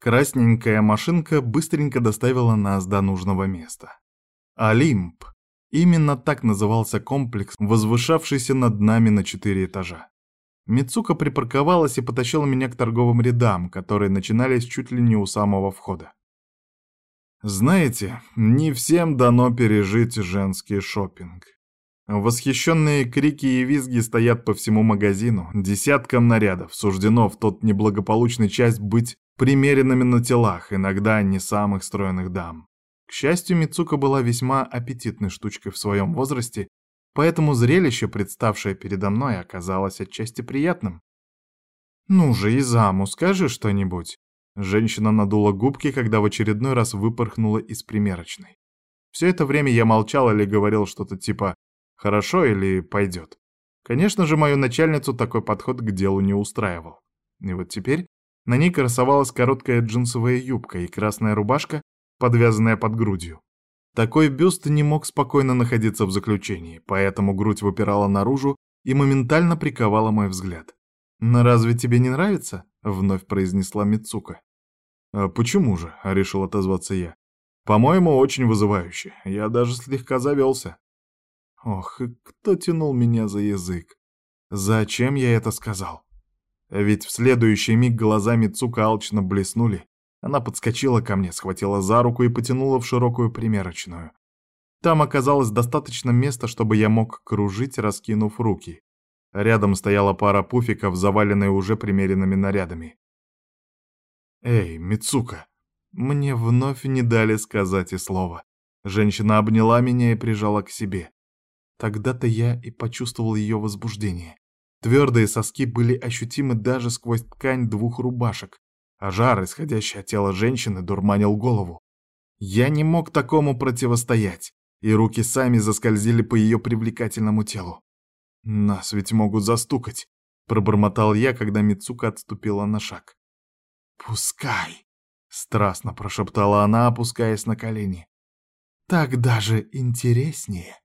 Красненькая машинка быстренько доставила нас до нужного места. Олимп. Именно так назывался комплекс, возвышавшийся над нами на четыре этажа. Мицука припарковалась и потащила меня к торговым рядам, которые начинались чуть ли не у самого входа. Знаете, не всем дано пережить женский шопинг. Восхищенные крики и визги стоят по всему магазину, десяткам нарядов суждено в тот неблагополучный часть быть примеренными на телах, иногда не самых стройных дам. К счастью, Мицука была весьма аппетитной штучкой в своем возрасте, поэтому зрелище, представшее передо мной, оказалось отчасти приятным. «Ну же, Изаму, скажи что-нибудь». Женщина надула губки, когда в очередной раз выпорхнула из примерочной. Все это время я молчал или говорил что-то типа «хорошо» или «пойдет». Конечно же, мою начальницу такой подход к делу не устраивал. И вот теперь на ней красовалась короткая джинсовая юбка и красная рубашка, подвязанная под грудью. Такой бюст не мог спокойно находиться в заключении, поэтому грудь выпирала наружу и моментально приковала мой взгляд. «Но разве тебе не нравится?» — вновь произнесла Мицука. «А почему же?» — решил отозваться я. «По-моему, очень вызывающе. Я даже слегка завелся». Ох, и кто тянул меня за язык? Зачем я это сказал? Ведь в следующий миг глаза Мицука алчно блеснули. Она подскочила ко мне, схватила за руку и потянула в широкую примерочную. Там оказалось достаточно места, чтобы я мог кружить, раскинув руки. Рядом стояла пара пуфиков, заваленные уже примеренными нарядами. «Эй, Мицука!» Мне вновь не дали сказать и слова. Женщина обняла меня и прижала к себе. Тогда-то я и почувствовал ее возбуждение. Твердые соски были ощутимы даже сквозь ткань двух рубашек, а жар, исходящий от тела женщины, дурманил голову. Я не мог такому противостоять, и руки сами заскользили по ее привлекательному телу. «Нас ведь могут застукать», — пробормотал я, когда Мицука отступила на шаг. «Пускай», — страстно прошептала она, опускаясь на колени. «Так даже интереснее».